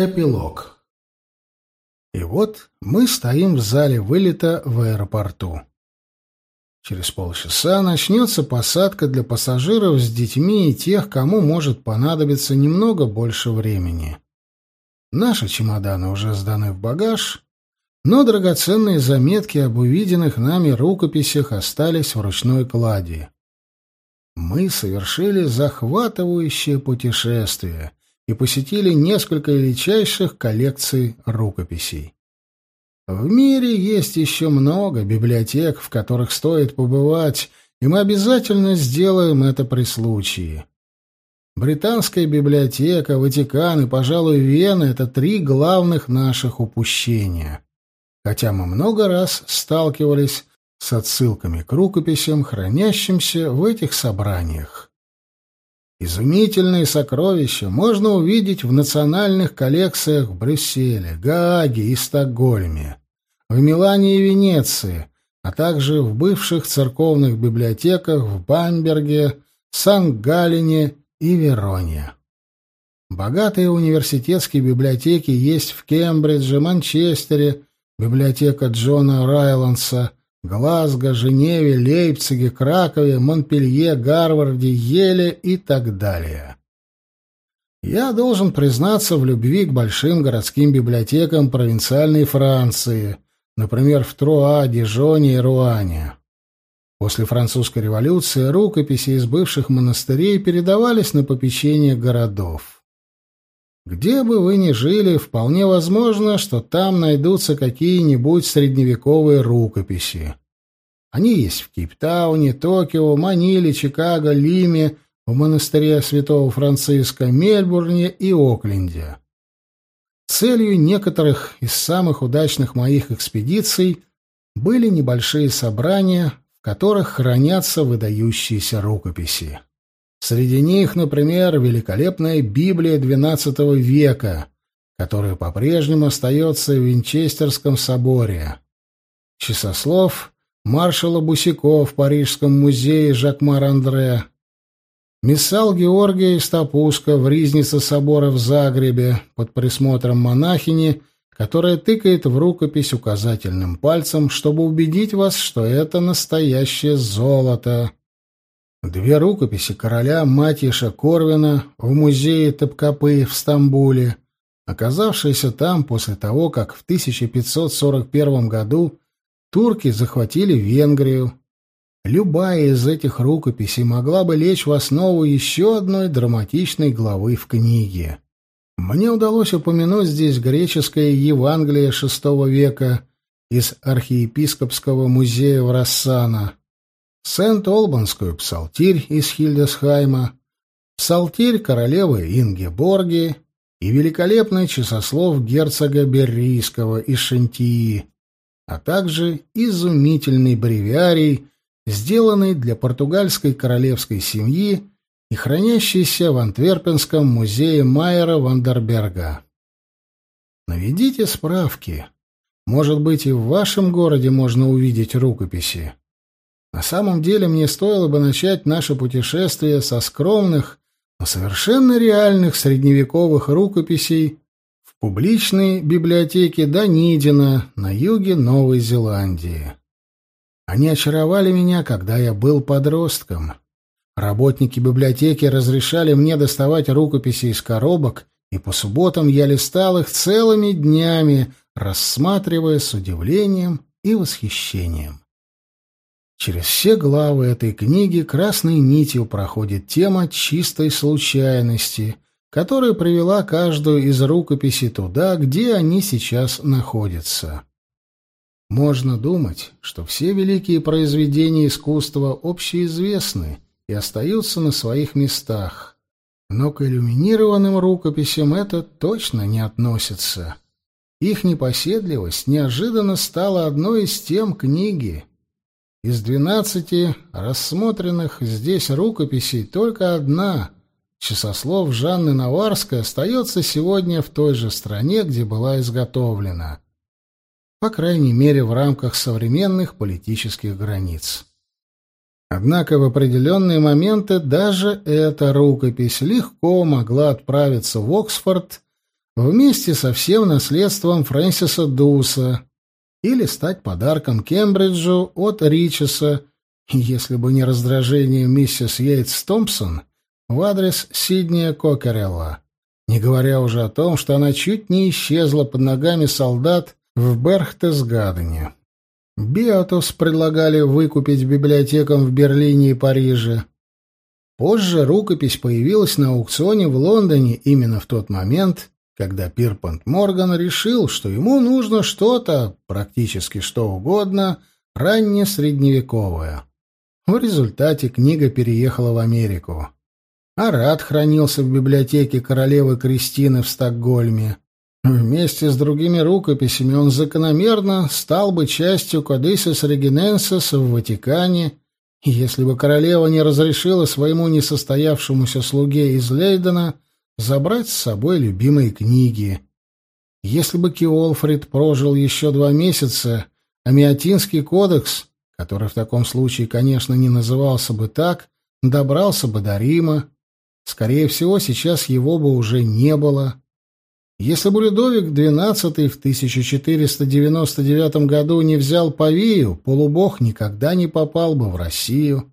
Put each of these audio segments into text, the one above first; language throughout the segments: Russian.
Эпилог. И вот мы стоим в зале вылета в аэропорту. Через полчаса начнется посадка для пассажиров с детьми и тех, кому может понадобиться немного больше времени. Наши чемоданы уже сданы в багаж, но драгоценные заметки об увиденных нами рукописях остались в ручной кладе. Мы совершили захватывающее путешествие — и посетили несколько величайших коллекций рукописей. В мире есть еще много библиотек, в которых стоит побывать, и мы обязательно сделаем это при случае. Британская библиотека, Ватикан и, пожалуй, Вена — это три главных наших упущения. Хотя мы много раз сталкивались с отсылками к рукописям, хранящимся в этих собраниях. Изумительные сокровища можно увидеть в национальных коллекциях в Брюсселе, Гааге и Стокгольме, в Милане и Венеции, а также в бывших церковных библиотеках в Бамберге, Сан-Галине и Вероне. Богатые университетские библиотеки есть в Кембридже, Манчестере, библиотека Джона Райландса, Глазго, Женеве, Лейпциге, Кракове, Монпелье, Гарварде, Еле и так далее. Я должен признаться в любви к большим городским библиотекам провинциальной Франции, например, в Труа, Дижоне и Руане. После французской революции рукописи из бывших монастырей передавались на попечение городов. Где бы вы ни жили, вполне возможно, что там найдутся какие-нибудь средневековые рукописи. Они есть в Кейптауне, Токио, Маниле, Чикаго, Лиме, в монастыре Святого Франциска, Мельбурне и Окленде. Целью некоторых из самых удачных моих экспедиций были небольшие собрания, в которых хранятся выдающиеся рукописи. Среди них, например, великолепная Библия XII века, которая по-прежнему остается в Винчестерском соборе. Часослов маршала Бусико в Парижском музее Жакмар-Андре, Миссал Георгия из Топуска в Ризнице собора в Загребе под присмотром монахини, которая тыкает в рукопись указательным пальцем, чтобы убедить вас, что это настоящее золото. Две рукописи короля Матиша Корвина в музее Топкапы в Стамбуле, оказавшиеся там после того, как в 1541 году турки захватили Венгрию. Любая из этих рукописей могла бы лечь в основу еще одной драматичной главы в книге. Мне удалось упомянуть здесь греческое Евангелие VI века из архиепископского музея в Рассана, Сент-Олбанскую псалтирь из Хильдесхайма, псалтирь королевы Ингеборги и великолепный часослов герцога Беррийского из Шентии, а также изумительный бревиарий, сделанный для португальской королевской семьи и хранящийся в Антверпенском музее Майера Вандерберга. Наведите справки. Может быть, и в вашем городе можно увидеть рукописи. На самом деле мне стоило бы начать наше путешествие со скромных, но совершенно реальных средневековых рукописей в публичной библиотеке Данидина на юге Новой Зеландии. Они очаровали меня, когда я был подростком. Работники библиотеки разрешали мне доставать рукописи из коробок, и по субботам я листал их целыми днями, рассматривая с удивлением и восхищением. Через все главы этой книги красной нитью проходит тема чистой случайности, которая привела каждую из рукописей туда, где они сейчас находятся. Можно думать, что все великие произведения искусства общеизвестны и остаются на своих местах, но к иллюминированным рукописям это точно не относится. Их непоседливость неожиданно стала одной из тем книги — из двенадцати рассмотренных здесь рукописей только одна, часослов Жанны Наварской, остается сегодня в той же стране, где была изготовлена. По крайней мере, в рамках современных политических границ. Однако в определенные моменты даже эта рукопись легко могла отправиться в Оксфорд вместе со всем наследством Фрэнсиса Дуса или стать подарком Кембриджу от Ричеса, если бы не раздражение миссис Йейтс Томпсон в адрес Сиднея Кокерелла, не говоря уже о том, что она чуть не исчезла под ногами солдат в Берхтесгадене. Беатус предлагали выкупить библиотекам в Берлине и Париже. Позже рукопись появилась на аукционе в Лондоне именно в тот момент, когда Пирпонт Морган решил, что ему нужно что-то, практически что угодно, ранне средневековое. В результате книга переехала в Америку. Арат хранился в библиотеке королевы Кристины в Стокгольме. Вместе с другими рукописями он закономерно стал бы частью Кодисис Региненсис в Ватикане, если бы королева не разрешила своему несостоявшемуся слуге из Лейдена забрать с собой любимые книги. Если бы Киолфрид прожил еще два месяца, а Миотинский кодекс, который в таком случае, конечно, не назывался бы так, добрался бы до Рима, скорее всего, сейчас его бы уже не было. Если бы Людовик XII в 1499 году не взял Павию, полубог никогда не попал бы в Россию.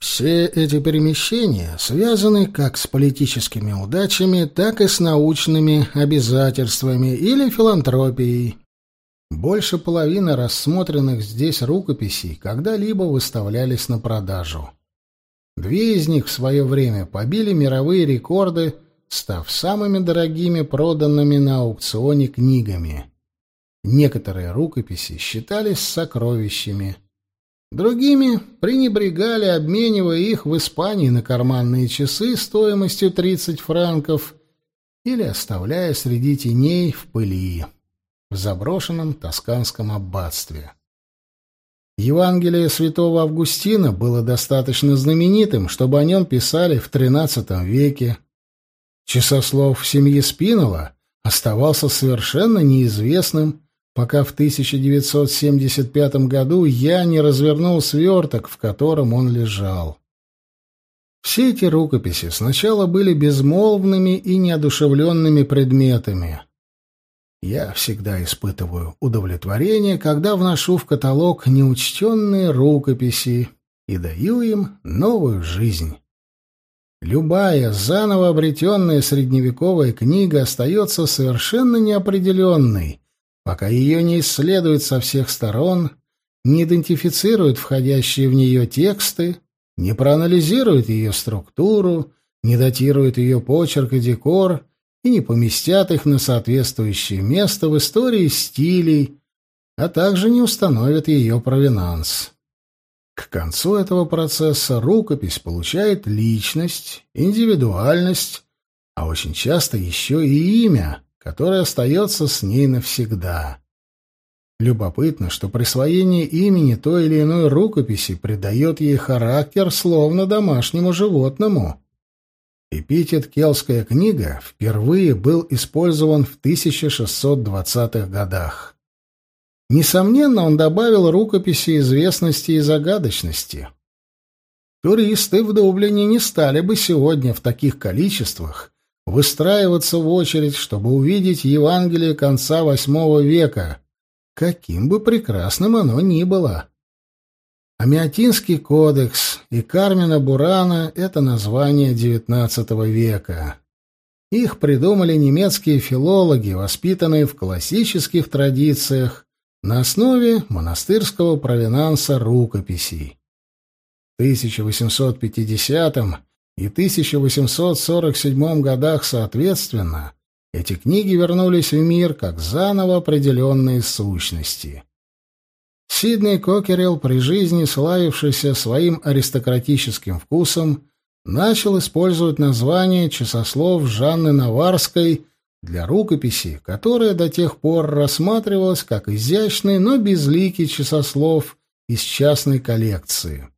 Все эти перемещения связаны как с политическими удачами, так и с научными обязательствами или филантропией. Больше половины рассмотренных здесь рукописей когда-либо выставлялись на продажу. Две из них в свое время побили мировые рекорды – став самыми дорогими проданными на аукционе книгами. Некоторые рукописи считались сокровищами. Другими пренебрегали, обменивая их в Испании на карманные часы стоимостью 30 франков или оставляя среди теней в пыли в заброшенном тосканском аббатстве. Евангелие святого Августина было достаточно знаменитым, чтобы о нем писали в XIII веке, Часослов семьи Спинола оставался совершенно неизвестным, пока в 1975 году я не развернул сверток, в котором он лежал. Все эти рукописи сначала были безмолвными и неодушевленными предметами. Я всегда испытываю удовлетворение, когда вношу в каталог неучтенные рукописи и даю им новую жизнь. Любая заново обретенная средневековая книга остается совершенно неопределенной, пока ее не исследуют со всех сторон, не идентифицируют входящие в нее тексты, не проанализируют ее структуру, не датируют ее почерк и декор и не поместят их на соответствующее место в истории стилей, а также не установят ее провинанс. К концу этого процесса рукопись получает личность, индивидуальность, а очень часто еще и имя, которое остается с ней навсегда. Любопытно, что присвоение имени той или иной рукописи придает ей характер словно домашнему животному. Эпитет «Келская книга» впервые был использован в 1620-х годах. Несомненно, он добавил рукописи известности и загадочности. Туристы в Дублине не стали бы сегодня в таких количествах выстраиваться в очередь, чтобы увидеть Евангелие конца VIII века, каким бы прекрасным оно ни было. Амиатинский кодекс и Кармина Бурана — это название XIX века. Их придумали немецкие филологи, воспитанные в классических традициях, на основе монастырского провинанса рукописей. В 1850 и 1847 годах соответственно эти книги вернулись в мир как заново определенные сущности. Сидней Кокерилл, при жизни славившийся своим аристократическим вкусом, начал использовать название часослов Жанны Наварской для рукописи, которая до тех пор рассматривалась как изящный, но безликий часослов из частной коллекции.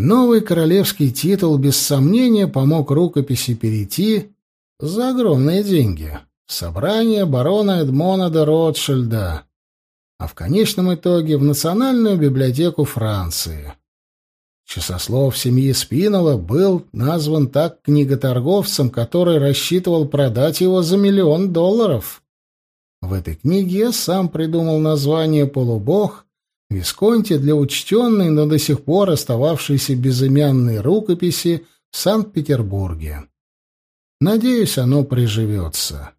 Новый королевский титул без сомнения помог рукописи перейти за огромные деньги в собрание барона Эдмона де Ротшильда, а в конечном итоге в Национальную библиотеку Франции. Часослов семьи Спинола был назван так книготорговцем, который рассчитывал продать его за миллион долларов. В этой книге я сам придумал название «Полубог» Висконти для учтенной, но до сих пор остававшейся безымянной рукописи в Санкт-Петербурге. Надеюсь, оно приживется.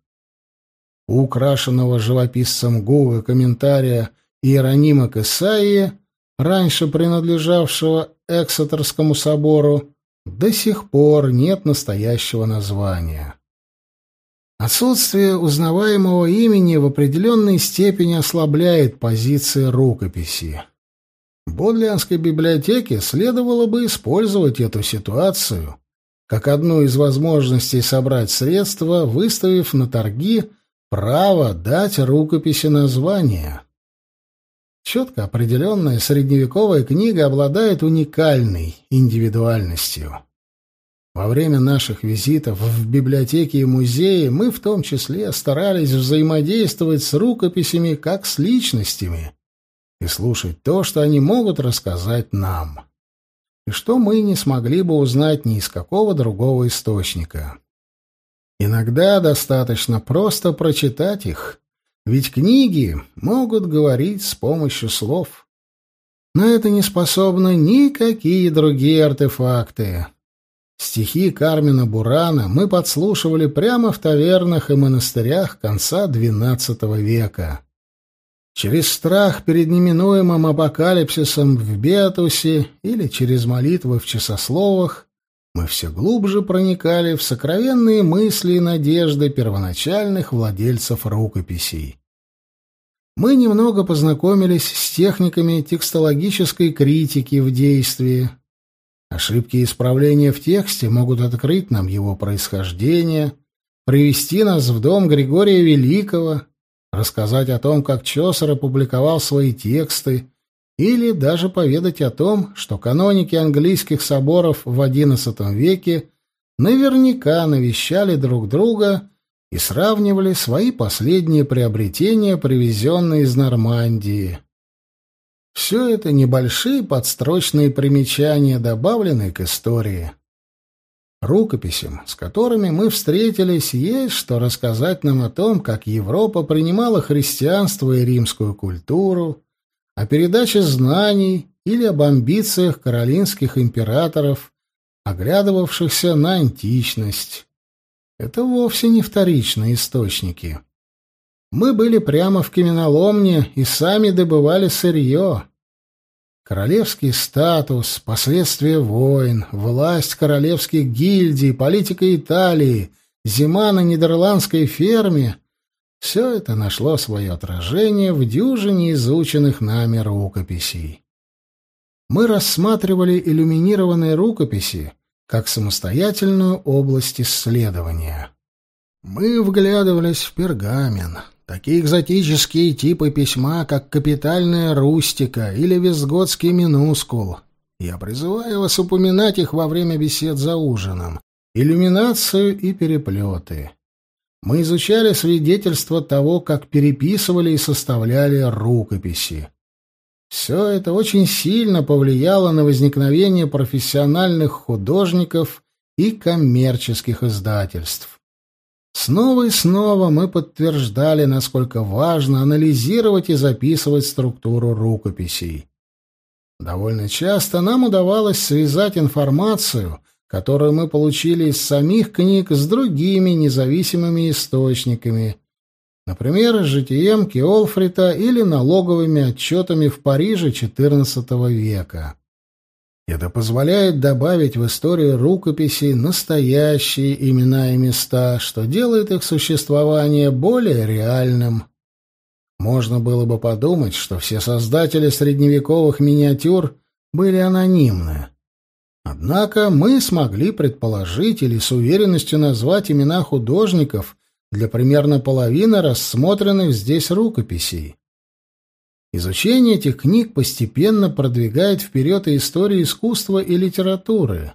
У украшенного живописцем Гуга комментария Иеронима к Исаии, раньше принадлежавшего Эксетерскому собору, до сих пор нет настоящего названия. Отсутствие узнаваемого имени в определенной степени ослабляет позиции рукописи. Бодлианской библиотеке следовало бы использовать эту ситуацию как одну из возможностей собрать средства, выставив на торги право дать рукописи название. Четко определенная средневековая книга обладает уникальной индивидуальностью. Во время наших визитов в библиотеки и музеи мы в том числе старались взаимодействовать с рукописями как с личностями и слушать то, что они могут рассказать нам, и что мы не смогли бы узнать ни из какого другого источника. Иногда достаточно просто прочитать их, ведь книги могут говорить с помощью слов. Но это не способны никакие другие артефакты. Стихи Кармина Бурана мы подслушивали прямо в тавернах и монастырях конца XII века. Через страх перед неминуемым апокалипсисом в Бетусе или через молитвы в часословах мы все глубже проникали в сокровенные мысли и надежды первоначальных владельцев рукописей. Мы немного познакомились с техниками текстологической критики в действии, Ошибки и исправления в тексте могут открыть нам его происхождение, привести нас в дом Григория Великого, рассказать о том, как Чосер опубликовал свои тексты, или даже поведать о том, что каноники английских соборов в XI веке наверняка навещали друг друга и сравнивали свои последние приобретения, привезенные из Нормандии. Все это небольшие подстрочные примечания, добавленные к истории. Рукописям, с которыми мы встретились, есть что рассказать нам о том, как Европа принимала христианство и римскую культуру, о передаче знаний или об амбициях каролинских императоров, оглядывавшихся на античность. Это вовсе не вторичные источники. Мы были прямо в каменоломне и сами добывали сырье. Королевский статус, последствия войн, власть королевских гильдий, политика Италии, зима на нидерландской ферме — все это нашло свое отражение в дюжине изученных нами рукописей. Мы рассматривали иллюминированные рукописи как самостоятельную область исследования. Мы вглядывались в пергамент, Такие экзотические типы письма, как капитальная рустика или визготский минускул. Я призываю вас упоминать их во время бесед за ужином. Иллюминацию и переплеты. Мы изучали свидетельства того, как переписывали и составляли рукописи. Все это очень сильно повлияло на возникновение профессиональных художников и коммерческих издательств. Снова и снова мы подтверждали, насколько важно анализировать и записывать структуру рукописей. Довольно часто нам удавалось связать информацию, которую мы получили из самих книг, с другими независимыми источниками, например, житием Кеолфрита или налоговыми отчетами в Париже XIV века. Это позволяет добавить в историю рукописей настоящие имена и места, что делает их существование более реальным. Можно было бы подумать, что все создатели средневековых миниатюр были анонимны. Однако мы смогли предположить или с уверенностью назвать имена художников для примерно половины рассмотренных здесь рукописей. Изучение этих книг постепенно продвигает вперед и историю искусства и литературы.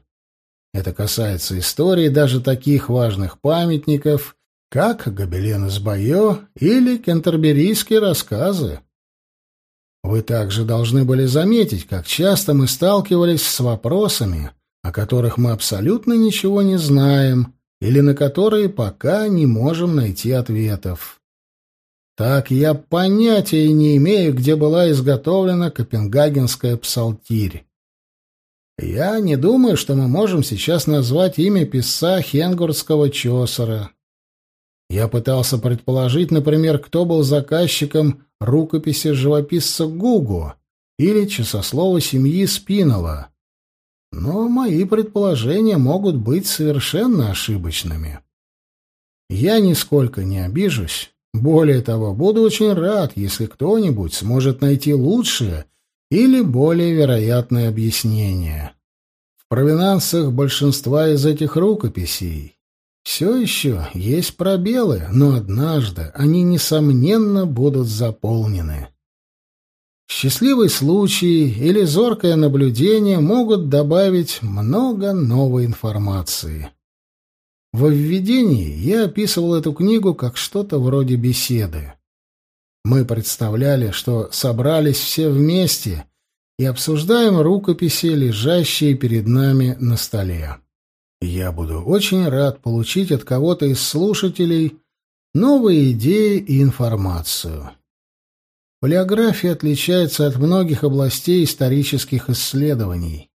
Это касается истории даже таких важных памятников, как Гобелен из Байо или кентерберийские рассказы. Вы также должны были заметить, как часто мы сталкивались с вопросами, о которых мы абсолютно ничего не знаем или на которые пока не можем найти ответов. Так я понятия не имею, где была изготовлена Копенгагенская псалтирь. Я не думаю, что мы можем сейчас назвать имя писца Хенгурского Чосера. Я пытался предположить, например, кто был заказчиком рукописи живописца Гугу или часослова семьи Спинала. Но мои предположения могут быть совершенно ошибочными. Я нисколько не обижусь. Более того, буду очень рад, если кто-нибудь сможет найти лучшее или более вероятное объяснение. В провинансах большинства из этих рукописей все еще есть пробелы, но однажды они, несомненно, будут заполнены. Счастливый случай или зоркое наблюдение могут добавить много новой информации. Во введении я описывал эту книгу как что-то вроде беседы. Мы представляли, что собрались все вместе и обсуждаем рукописи, лежащие перед нами на столе. Я буду очень рад получить от кого-то из слушателей новые идеи и информацию. Палеография отличается от многих областей исторических исследований.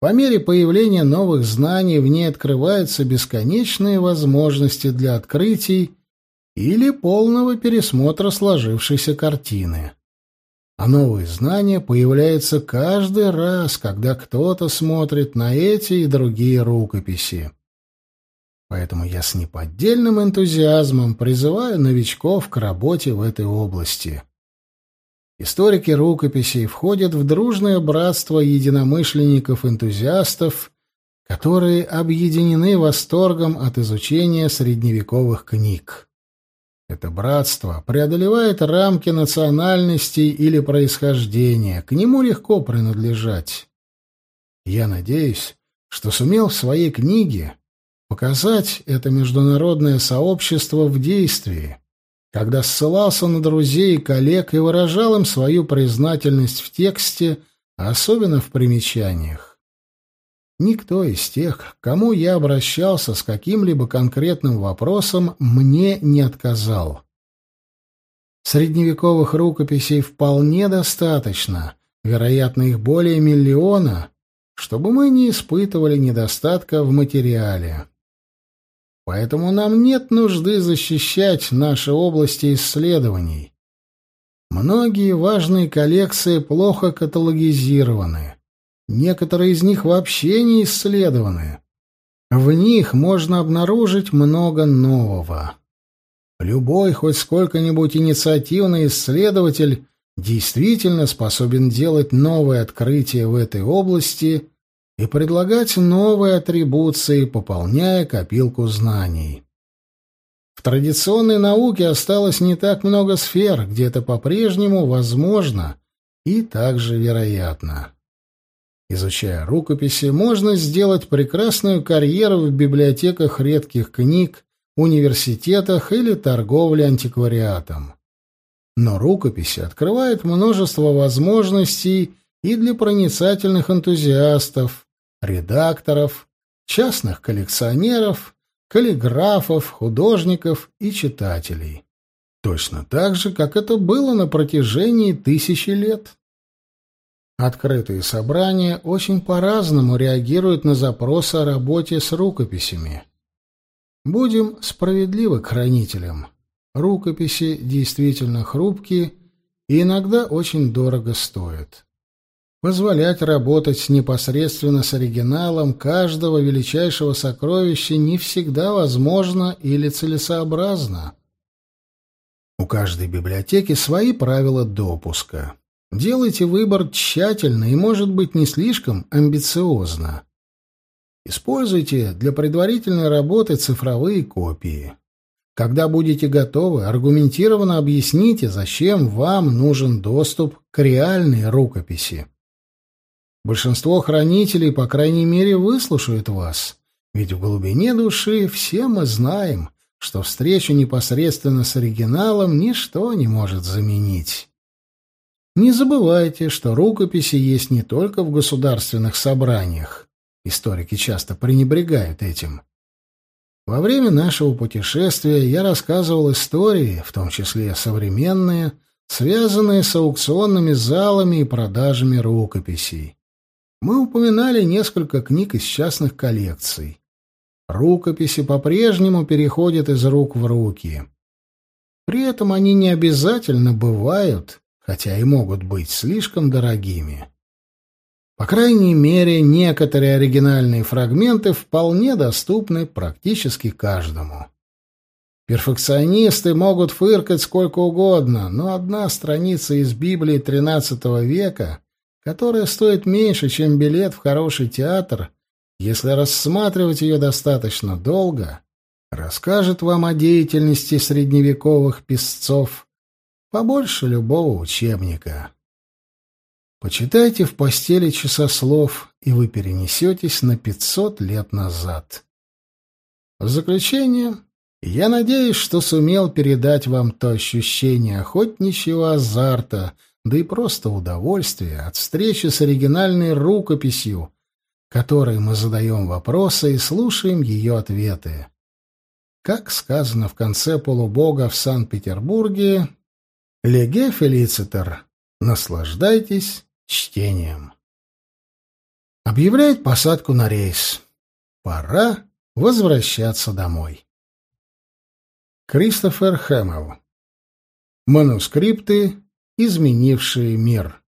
По мере появления новых знаний в ней открываются бесконечные возможности для открытий или полного пересмотра сложившейся картины. А новые знания появляются каждый раз, когда кто-то смотрит на эти и другие рукописи. Поэтому я с неподдельным энтузиазмом призываю новичков к работе в этой области. Историки рукописей входят в дружное братство единомышленников-энтузиастов, которые объединены восторгом от изучения средневековых книг. Это братство преодолевает рамки национальностей или происхождения, к нему легко принадлежать. Я надеюсь, что сумел в своей книге показать это международное сообщество в действии, когда ссылался на друзей и коллег и выражал им свою признательность в тексте, особенно в примечаниях. Никто из тех, кому я обращался с каким-либо конкретным вопросом, мне не отказал. Средневековых рукописей вполне достаточно, вероятно, их более миллиона, чтобы мы не испытывали недостатка в материале. Поэтому нам нет нужды защищать наши области исследований. Многие важные коллекции плохо каталогизированы. Некоторые из них вообще не исследованы. В них можно обнаружить много нового. Любой хоть сколько-нибудь инициативный исследователь действительно способен делать новые открытия в этой области и предлагать новые атрибуции, пополняя копилку знаний. В традиционной науке осталось не так много сфер, где это по-прежнему возможно и также вероятно. Изучая рукописи, можно сделать прекрасную карьеру в библиотеках редких книг, университетах или торговле антиквариатом. Но рукописи открывают множество возможностей и для проницательных энтузиастов, редакторов, частных коллекционеров, каллиграфов, художников и читателей. Точно так же, как это было на протяжении тысячи лет. Открытые собрания очень по-разному реагируют на запросы о работе с рукописями. Будем справедливы к хранителям. Рукописи действительно хрупкие и иногда очень дорого стоят. Позволять работать непосредственно с оригиналом каждого величайшего сокровища не всегда возможно или целесообразно. У каждой библиотеки свои правила допуска. Делайте выбор тщательно и, может быть, не слишком амбициозно. Используйте для предварительной работы цифровые копии. Когда будете готовы, аргументированно объясните, зачем вам нужен доступ к реальной рукописи. Большинство хранителей, по крайней мере, выслушают вас, ведь в глубине души все мы знаем, что встречу непосредственно с оригиналом ничто не может заменить. Не забывайте, что рукописи есть не только в государственных собраниях. Историки часто пренебрегают этим. Во время нашего путешествия я рассказывал истории, в том числе современные, связанные с аукционными залами и продажами рукописей. Мы упоминали несколько книг из частных коллекций. Рукописи по-прежнему переходят из рук в руки. При этом они не обязательно бывают, хотя и могут быть слишком дорогими. По крайней мере, некоторые оригинальные фрагменты вполне доступны практически каждому. Перфекционисты могут фыркать сколько угодно, но одна страница из Библии XIII века, которая стоит меньше, чем билет в хороший театр, если рассматривать ее достаточно долго, расскажет вам о деятельности средневековых писцов побольше любого учебника. Почитайте в постели часослов, и вы перенесетесь на пятьсот лет назад. В заключение, я надеюсь, что сумел передать вам то ощущение охотничьего азарта, да и просто удовольствия от встречи с оригинальной рукописью, которой мы задаем вопросы и слушаем ее ответы. Как сказано в конце полубога в Санкт-Петербурге, «Леге фелицитер, наслаждайтесь чтением. Объявляет посадку на рейс. Пора возвращаться домой. Кристофер Хэмилл. Манускрипты, изменившие мир.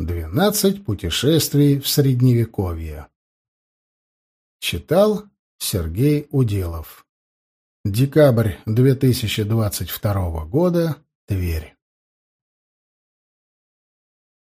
Двенадцать путешествий в Средневековье. Читал Сергей Уделов. Декабрь 2022 года. Тверь.